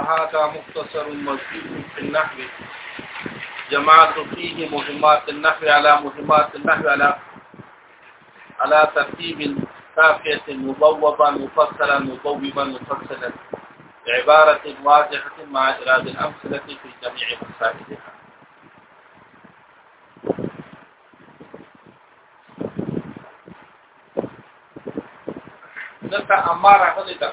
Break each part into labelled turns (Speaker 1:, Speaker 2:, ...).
Speaker 1: هذا مختصر مذكور في النحو جمعت فيه مهمات النحو على مهمات النحو على على ترتيب كافية مبوبا مفصلا مبوبا مفصلا بعبارة واضحة مع إرادة الأمثلة في جميع مسائلها دلته اماره نه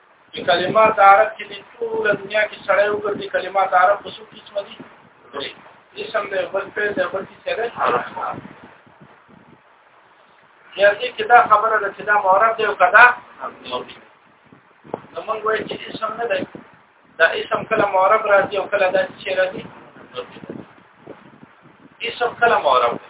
Speaker 1: چې کلمات عرب کې د ټول دنیا کې سړی وګرځي کلمات عرب په څو قسم دي اسم د بل په د بل کې سره یا دې کې دا خبره ده چې دا معرب دی او کدا نو موږ وایو چې اسم نه دی دا اسم کله معرب راځي او کله دا چې راځي اسم کله معرب دی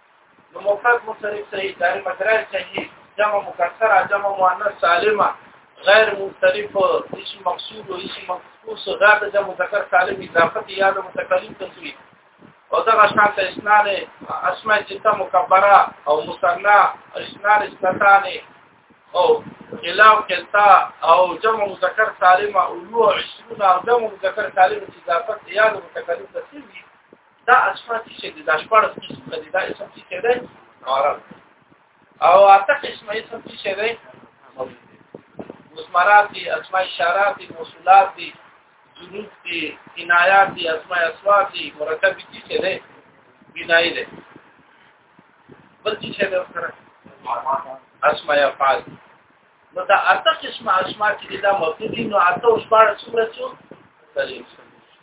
Speaker 1: نو مفرد مصرف صحیح دار مکرر صحیح جمع مکسر جمع مؤنث سالمه غیر مختلف اسم مقصود او اسم مخصوص غیر د جمع مذکر سالم اضافه یا د متکلم تسویه او دا غشان ته اسنان اسماء جتا مکبره او مثنا اسنان اسنتان او خلاف کلتا او جمع مذکر سالم او 20 او جمع مذکر سالم اضافه یا د متکلم تسویه دا اسماء چې د داشپړ قسم د دا اسم چې ده عرب او اته قسم اسم چې ده مسمرات دي اسماء اشارات دي موصولات دي جنوب دي کنایات دي اسماء اسوات دي مرکب دي چې ده بنای ده بل څه چې ده سره اسماء افعال نو دا اته قسم اسماء چې دا موجود دي نو اته اوس پاره څومره څو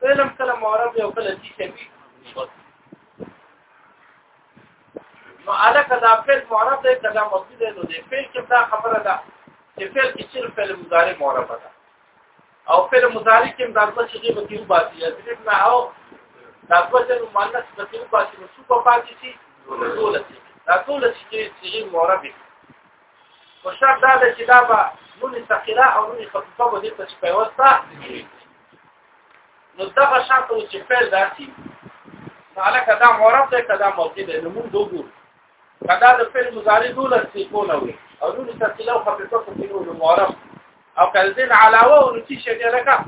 Speaker 1: فعل کله معرب یو کله چې شوی نو علاقه دا فعل معرب دی دا مصدر دی نو دی فعل کې دا خبره ده چې فعل کې چې فعل مضارع معرب ده او فعل مضارع کې دا څه چې به کیو باندې یادرب نه او دا څه چې مؤنث به کیو باندې نو څه په پاتې شي ټول شي دا ټول شي چې معرب دي او شرط دا چې دا به نون ثقيله او نون خفيفه به دې په شپه وسته نو دا به شرط او چې فعل داسي تعالی کدا معرب ده کدا مبني ده نو موږ وګورو کدا د فعل مضارع دول څه کو نه وي او نو تفصیل او خفیفه په کې نو معرب او کلذین علاوه او چې شي لکه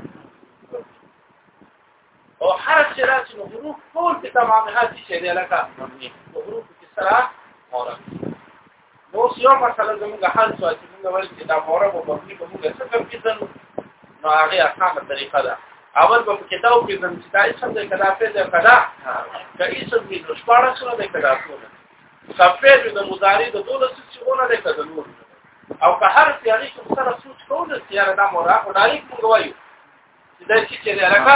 Speaker 1: او حرف چې راځي نو حروف ټول په تمامه هاتي شي لکه مبني حروف کې سره معرب نو یو مسله زموږ حل شو چې موږ ول چې دا مورب او مبني به موږ څه کوم پیژن نو هغه اسانه طریقه ده اول به کتاب پیژن چې دا څه ده کدا په دې کدا کای څه دې نو شپاره سره ده کدا ټوله سفید د مضارع د دوله څه څونه ده کدا نور او که هر سیاري کوم سره سوچ کول سیاره دا مورا او ډایرک موږ وایو چې دا چې چې لکه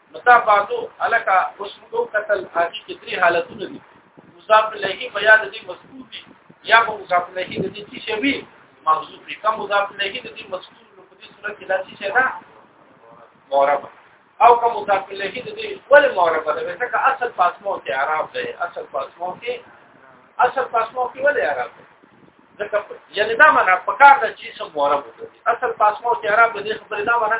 Speaker 1: متابعتو الکا وسمو قتل هغه کې درې حالتونه دي مضاف الیه بیا د دې مذکور دي یا په مضاف الیه د دې چې شوی موصوف دي کوم مضاف الیه د دې مذکور نو په دې صورت کې دا چې څه ده معرب او کوم مضاف الیه د دې ول معرب ده ځکه اصل پاسمو کې عرب ده اصل پاسمو کې اصل پاسمو کې ول عرب ده ځکه یعنی دا معنا په کار ده چې سم معرب ده اصل پاسمو کې عرب دې خبره دا معنا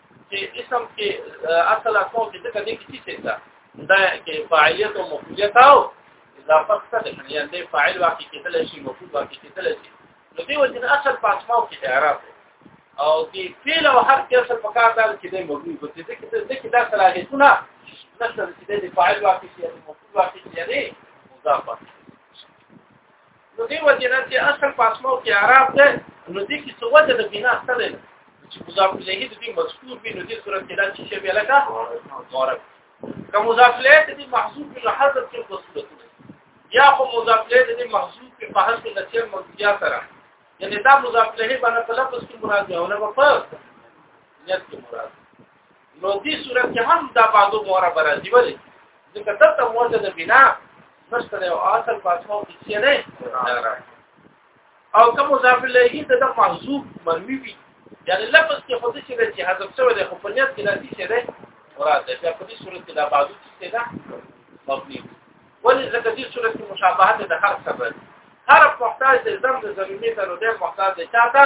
Speaker 1: چې اسم کې اصل اسماء کې څه دي کې څه ده دا کې فاعلیت او مفعولیت او اضافه څه ده یعنی د فاعل واقع کېدل شي مفعول واقع کېدل شي نو دی وجه اصل په اسماء کې اعراب او دی فعل او حرف کې اصل په کار ده چې د مفعول په څه کې د کې دا صلاحیتونه نشته چې د فاعل واقع شي مفعول واقع شي یعنی مضاف نو دی وجنه چې اصل پاسمو کې عرب ده نو دې کې څه وجه ده بنا سره چې مضاف الیه دې مذکور به نو دې صورت کې دا چې شی بیا لکه ضارب که مضاف الیه دې محذوف به حذف کې صورت یا خو مضاف الیه دې محذوف کې په حذف نتیجه مرجع سره یعنی دا مضاف الیه باندې په لفظ کې مراد دی او نه په نیت کې مراد نو دې صورت کې هم دا بعضو مورا برازي ولې ځکه دلته موجه د بنا نشته او اصل پاتمو هیڅ نه او کوم مضاف الیه د محذوف منوی وي یعنی لفظ کې خو دې چې چې حذف شوی دی خو په نیت کې راځي چې دی مراد دی په دې صورت کې دا بعضو چې دا مبني ولې ځکه دې صورت کې مشابهت د حرف سره حرف محتاج د زم د زمینه ته نو د محتاج د چاته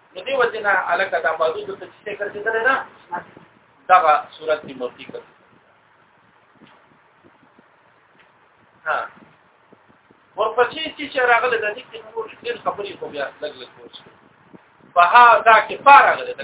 Speaker 1: نو دی وجنا الکه دا بازو د څه کړی دی دا دا صورت دی مرتی کړ ها ورپسې چې راغله د دې کې نور ډېر خبرې خو بیا لګ لګ کوم په هغه کې پاره غلې ده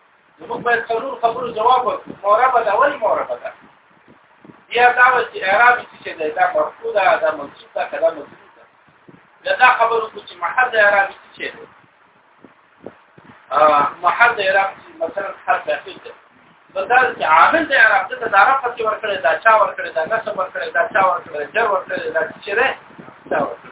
Speaker 1: موږ باید څلور خبرو جواب ورکړو موربه دا ولی موربه ده بیا دا چې اعراب چې ده دا مرفوع ده دا منصوب ده کله منصوب ده دا, دا خبرو کو چې محل د اعراب چې ده محل د اعراب چې مثلا حرف اخیر ده دا چې عامل د اعراب ته دا رفع چې ورکړي دا چا ورکړي دا نسب ورکړي دا چا ورکړي جر ورکړي دا چې ده دا ورکړي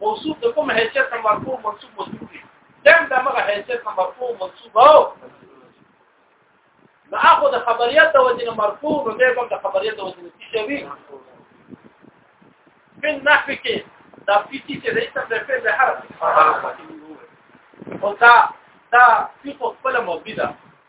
Speaker 1: موصوف د کوم حیثیت نه مرفوع منصوب مستور دي دا د هغه حیثیت نه مرفوع منصوب او نو هغه د خبریت د وجه نه مرفوع نو دی کوم د خبریت د وجه نه شوی من نحوی کې دا پیتی چې د اسم د فعل حرف او دا دا فقه خپل موجوده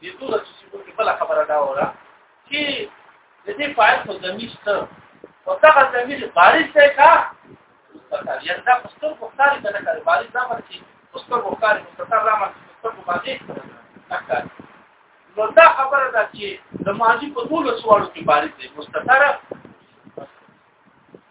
Speaker 1: دې ټول چې په بل خبره دا وره چې د دې فاعل په ضمیر څه او دا ضمیر بارش دی کا مستقر یا دا مستقر مختاری کنه کار بارش دا مرچی مستقر مختاری مستقر را مرچی مستقر ماضی نکار نو دا خبره ده چې د ماضی په ټول سوالو کې بارش دی مستقر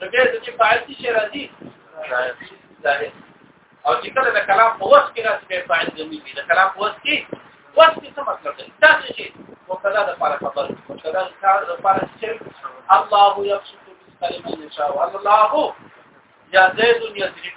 Speaker 1: نو بیا د فاعل څه راځي ظاهر او چې کله د کلام په وخت کې راځي به فاعل زمي وي د کلام په وخت کې وخت څه مطلب دی تاسو چې مبتدا د لپاره خبر مبتدا د کار د لپاره چې الله يبسط الرزق لمن يشاء الله يا زيد يضرب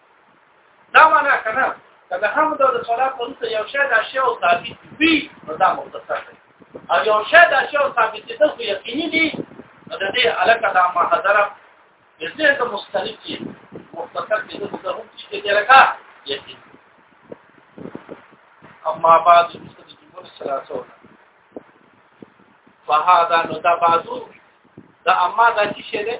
Speaker 1: دا معنا کنه کله هم د صلات وروسته یو شی د اشیاء او ثابت وي نو دا مختصر دی او یو شی د اشیاء او ثابت دي خو یقیني دي نو د دې علاقه د ما حضره دې ته مستلزم دي مختصر دي نو دا هم چې دې لکه یقین اما بعد د جمهور ثلاثه فهذا نو دا بعضو دا اما دا چې شه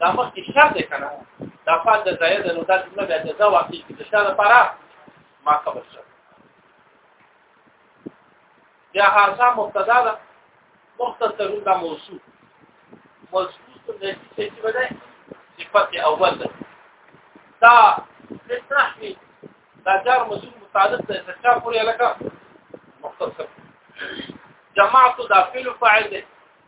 Speaker 1: دا مخ کې شرط دی کنه دا فاز د زاید نو دا جمله بیا جزا واقعي کې د شرط لپاره ما خبر شو بیا هرڅه مبتدا ده مختصر دا موصوف موصوف د دې چې بده صفت اول ده دا نحوی دا جار مسؤول متعدد ده چې چا پورې لکه مختصر جماعت دا فعل فاعل ده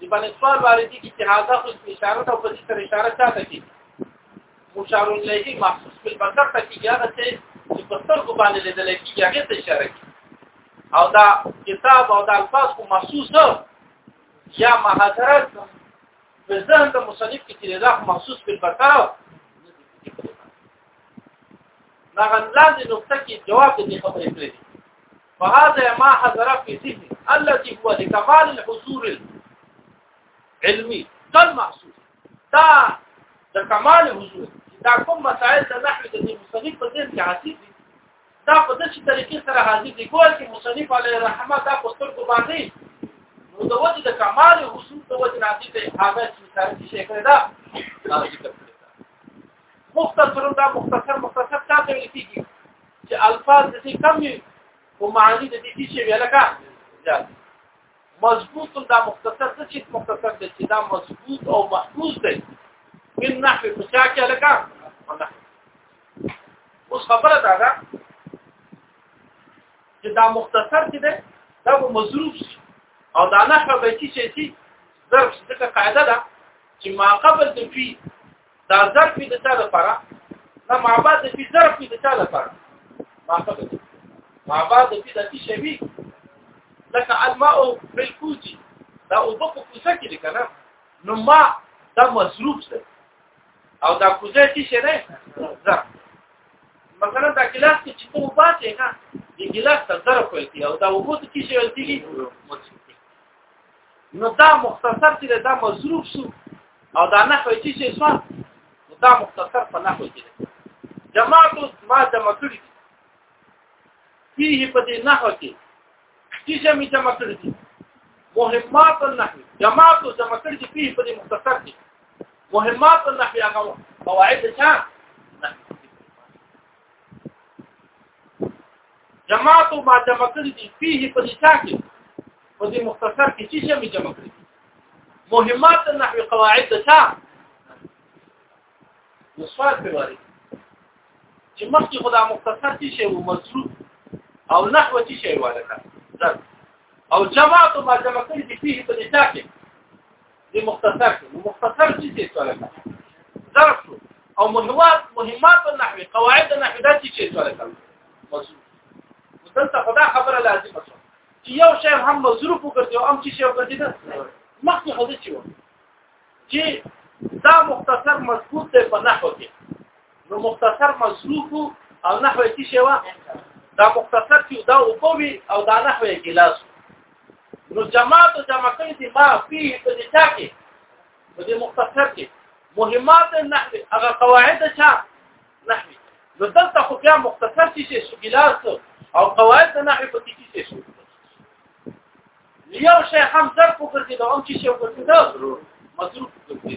Speaker 1: دی باندې سوال واردی کی چې هاذا خو اشاره ته په دې سره اشاره چاته کی مشار الیه محسوس په بصر ته کی هغه څه چې په سترګو باندې لیدل کیږي هغه ته اشاره کی او دا کتاب او دا الفاظ کو محسوس ده یا محاضرات په ځان د مصنف کې چې دا محسوس په بصر دا غندلان د نقطه کې جواب دې خبرې کړې فهذا ما حضر في ذهني الذي هو لكمال الحضور العلمي كالمحسوس دا د کمال حضور دا کوم مسائل د نحوی د مصنف په ذهن کې حاصل دي دا په دې طریقې سره حاضر دي کول چې مصنف علی رحمه دا په سترګو باندې نو د وجه د کمال حضور د وجه ناتي ته هغه چې سره شي کړی دا ذکر کړی مختصر دا مختصر مختصر تا ته لکېږي چې الفاظ د دې کم وي او معنی د دې چې ویل کا زیات مضبوط دا مختصر څه چې مختصر دی چې دا مضبوط او محفوظ دی من نحو فشا کې لکه اوس خبره دا ده چې دا مختصر چې ده دا به مضروب شي او دا نحو به چې شي ظرف څه قاعده ده چې ما قبل د فی دا ظرف د چا لپاره دا معبد د فی ظرف د چا لپاره ما خبر معبد د فی د فی شوی لکه الماء فی الکوزی دا او په کوزه کې کنه نو ما دا مصروف ده او دا کوزه چې شه نه ظرف مثلا دا ګلاس کې چې په وباسه نه د ګلاس ته ظرف ویل کی او دا وبو ته چې ویل کیږي نو دا مختصر چې دا مصروف شو او دا نه خوي چې شو نو دا مختصر په نه خوي چې جماعت ما جمع کړی فيه په دې نه خوي چې چې می جمع کړی دي مهمات النحو جماعت جمع کړی چې فيه په دې مختصر دي مهمات النحو هغه قواعد څه جماعت ما جمع کړی دي فيه په دې چا کې په دې مختصر کې چې شمه جمع کړی مهمات النحو قواعد د چا نصوات په واري چې مخکې خدا مختصر چې شی وو مصروف او نحو چې شی واله او جماعت ما جمع کړی دي فيه په دې چا کې دې مختصر کې مختصر چې څه سوال کوي ظرف او مهمات مهمات النحو قواعد النحو دا چې څه سوال کوي مظروف دلته خدا خبره لازمه شو چې یو شی هم مظروف وکړي او هم چې شی وکړي دا مخکې خو دې چې چې دا مختصر مضبوط دی په نحو کې نو مختصر مصروف او نحو څه شی وا دا مختصر چې دا وکوي او دا نحو یې ګلاس نو جماعت او جمع کړي دي ما فيه په دې چا کې په دې مختصر کې مهمات النحو هغه قواعد چا نحو نو دلته خو بیا مختصر چې شی ګلاس او قواعد د نحو په کې شی شو یو شی هم ظرف وګرځي دا هم چې شی وګرځي دا مصروف وګرځي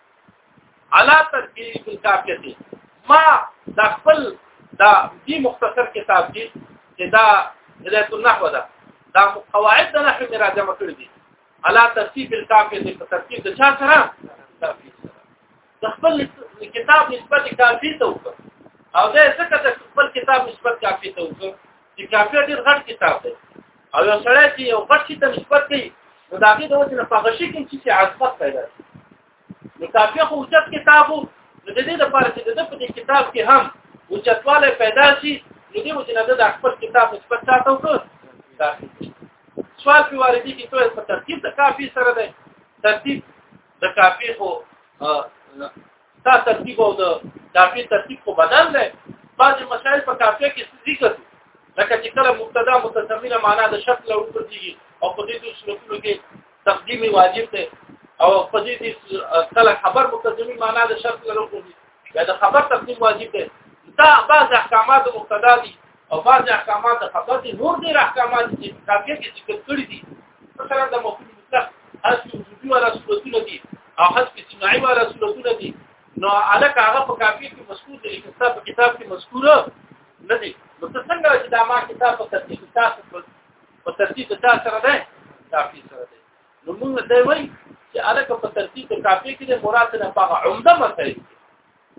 Speaker 1: علا تذکری فی الکافیه ما دا خپل دا دی مختصر کتاب دی چې دا هدایت النحو ده دا قواعد د نحو می راجمه کړی دي علا ترتیب الکافیه د ترتیب د چا سره د خپل کتاب نسبت کافی ته وکړه او دا څنګه د خپل کتاب نسبت کافی ته وکړه چې کافی ډیر غټ کتاب دی او یو سړی چې یو غټ شي ته نسبت کوي نو دا کې د وجه نه په غشي کې چې عظمت پیدا شي نو کافي خو اوچت کتاب وو نو د دې لپاره چې د په دې کتاب کې هم اوچتواله پیدا شي نو دې وجه نه د خپل کتاب نسبت ساتو کو سوال په واردې کې ټول په ترتیب د کافي سره دی ترتیب د کافي خو دا ترتیب او د کافی ترتیب په بدل دی بعضی مسائل په کافیه کې ذکر دي لکه چې کله مبتدا متضمنه معنا د شرط له ورتیږي او په دې د شرطونو کې تقدیم واجب دی او په دې د کله خبر متضمن معنا د شرط له ورتیږي دا د خبر تقدیم واجب دی دا بعض احکامات مبتدا دي او بعض احکامات د خبرت نور ډیر احکامات چې تابع کې ذکر کړی دي مثلا د مفهوم مطلق حذف وجودي ولا صورتونه دي او حذف اجتماعي ولا صورتونه دي نو الک هغه په کافي کې مذکور دي کتاب په کتاب کې مذکور نه دي نو څنګه چې دا ما کتاب په ترتیب تاسو په ترتیب تاسو سره ده کافي سره ده نو موږ دا وایي چې الک په ترتیب کافي کې د مراد نه په عمده مسایل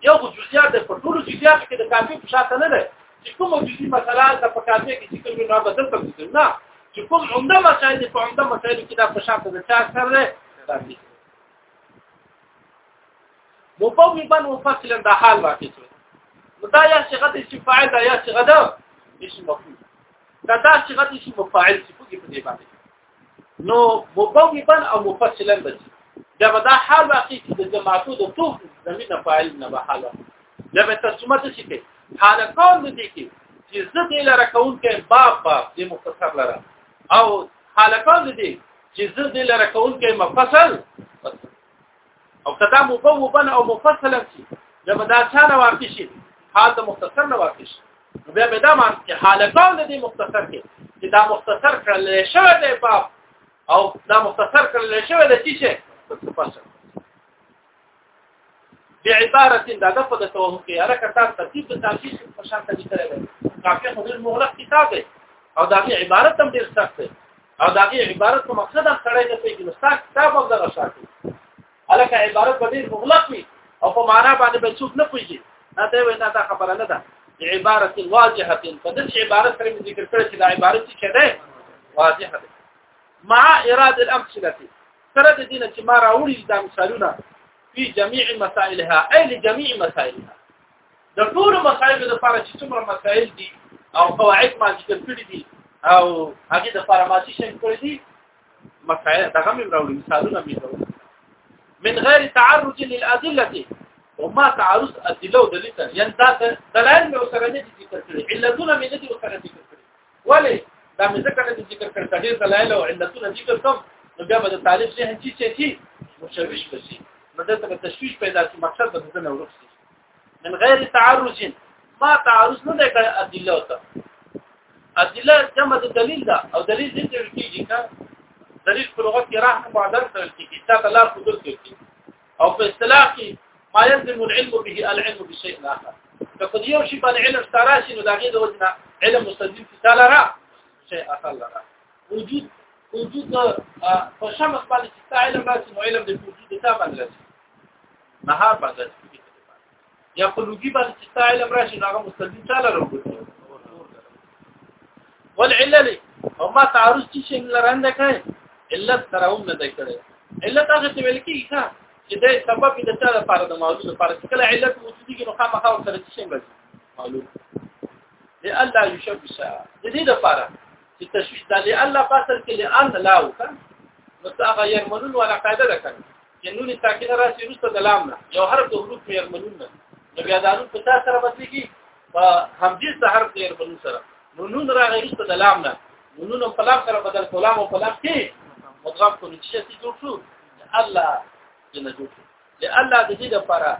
Speaker 1: یو خو جزئیات د په ټولو جزئیاتو کې د کافي په شاته نه ده چې کوم جزئي مسله د په کافي کې چې کوم نه بدل کوي نه چې کوم عمده مسائل په عمده مسائل کې دا په شاته د چا سره ده کافي مفوضا وفصلا دا حال واقع شو دا یا صيغه د اسم فاعل دا یا صيغه ده اسم مفعول دا دا صيغه د اسم مفاعل چې په دې باندې نو مبوبا او مفصلا بس دا به دا حال واقع چې د جماعتو د ټول زمينه فاعل نه به حال دا به ترجمه د شي کې حال کول دي کې چې زه دې لره کول کې باب باب دې مختصر لره او حال کول دي چې زه دې لره کول کې مفصل او کدا مبوبن او مفصلا شي دا به دا چانه واقع شي حال د مختصر نه واقع شي بیا به دا معنی چې حالتان د دې مختصر کې چې دا مختصر کړل شوی دی باب او دا مختصر کړل شوی دی چې څه تفصیل بعبارت دا د په توه کې هر کتاب ترتیب د تاکید په شان ته لیکل دی کافي خو ډیر مغلق کتاب دی او دا عبارت هم ډیر سخت دی او دا غي عبارت په مقصد سره نه پیږي نو تاسو کتاب هم دغه شاته الکه عبارت په ډیر مغلق وي او په معنا باندې به څوک نه پیږي دا ته وې دا خبره نه ده عبارت واضحه په دې عبارت سره ذکر کړی چې دا عبارت څه ده واضحه ده مع اراده الامثله سره د دینه چې ما راوړي دا مثالونه په جميع مسائلها اي لجميع مسائلها د ټول مسایلو لپاره چې څومره مسایل دي او قواعد ما ذکر کړی دي او هغه د لپاره ما څه شي کړی دي مسایل دغه مې راوړي مثالونه مې راوړي من غیر تعرض للادله وما تعرض ادله او دلیل یعنی دا دلایل مې سره نه ذکر کړی علتونه مې نه دي سره ذکر کړی ولی دا مې ذکر نه ذکر کړی چې ډېر دلایل او علتونه ذکر کوم نو بیا به د طالب ذهن چې چې مشوش بشي نو دلته تشویش پیدا شي مقصد به نه ورسېږي من غیر تعرض ما تعرض نه ده کړ ادله ته ادله جمع د دلیل ده او دلیل دې ته کیږي کا دلیل په لغت کې راه معادل ته کیږي تا ته لار قدرت کیږي او په اصطلاح کې ما يلزم العلم به العلم بشيء اخر فقد یو شی باندې علم ستاراشي نو داګه د وجنه علم مستدل کی تعالی را شيء اخر لرا وجود وجود په شمس باندې چې علم راځي نو علم د وجود ته باندې نهار باندې یا په لوګي باندې چې تا علم راشي هغه مستلزم چاله راوړي والعلل او ما تعرض چې شي لرند کړي علت تراوم نه دی کړي علت هغه څه ویل کیږي ښا چې د سبب د چا لپاره د موضوع لپاره چې کله علت وجودي کې نو خامخا سره څه شي معلوم دی الله یشبش د دې لپاره چې تشویش د الله فاصل کې لئن لا وکړه نو هغه یې منون ولا قاعده ده کړي چې نون ساکنه راشي وروسته د لام نه یو حرف د حروف مې ارمنون نه نو بیا د حروف په تاسو سره بدلېږي په همدې سره حرف د ارمنون سره نو نون راغی وروسته د لام نه نون په لام سره بدل کولام او په لام کې مدغم کو نو چې څه جوړ شو الله جن جوړ شو لئلا د دې لپاره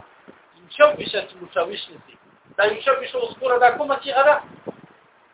Speaker 1: مشوشه مشوش نسی دا مشوشه اوس کوره دا کومه چې غره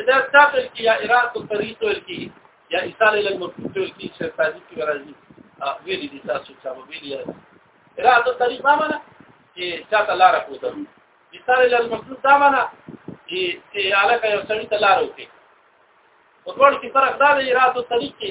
Speaker 1: اذا تاسو کې یا اراد او طریق ول کې یا ایصال ال مقصود ول کې چې تاسو کې راځي ویل دي تاسو چې مو ویل یا اراد او طریق ما معنا چې تاسو لار کو ته ایصال ال مقصود دا معنا چې چې علاقه یو سړی ته لار وکړي په ټول کې فرق دا دی اراد او طریق کې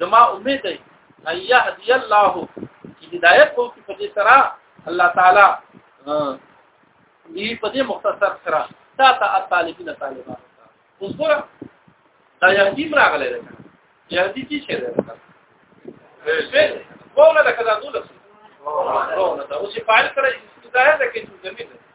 Speaker 1: زما امید دی ان يهدي الله چې هدایت کو په دې سره الله تعالی دې په دې مختصر سره تا ته طالبین طالبان اوس ګوره دا یهدی راغلی دی یهدی څه شی دی څه کومه ده کله دولت ورونه دا اوس په اړه کړی چې دا ده کې څه زمينه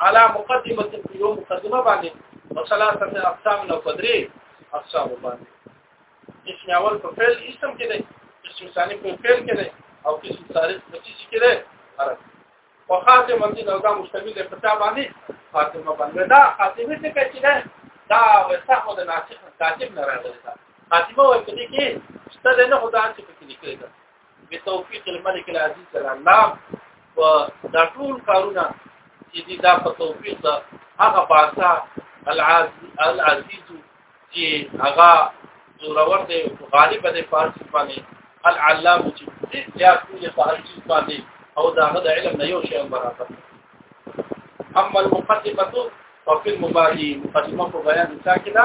Speaker 1: على مقدمه په یو مقدمه باندې او ثلاثه اقسام نو قدرې اقسام باندې اسم اول په فعل اسم کې دی اسم ثاني په فعل کې دی او اسم ثالث په څه کې دی عرب او خاتمه دې دا مشتمل دی په تا باندې خاتمه باندې دا خاتمه څه کې چې دا وسه د ناسخ کاتب نه راغلی دا خاتمه وایي کې ستاسو نه خدای چې په کې لیکل بتوفیق الملک العزیز صلی الله و دا ټول کارونه چې دي دا په توفیق دا هغه باسا العزیز چې هغه زورور دی غالب دی فارس باندې العلام چې دې زیات ټول په هر چیز باندې او دا هغه د علم نه یو شی برابر اما المقدمه ففي المبادئ مقدمه په بیان ساکده